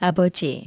아버지.